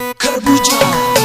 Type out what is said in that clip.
Kharbuja